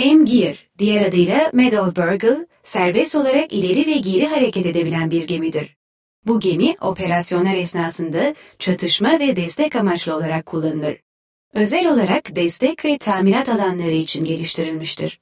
M-Gear, diğer adıyla Meadow Burgle, serbest olarak ileri ve geri hareket edebilen bir gemidir. Bu gemi operasyonlar esnasında çatışma ve destek amaçlı olarak kullanılır. Özel olarak destek ve tamirat alanları için geliştirilmiştir.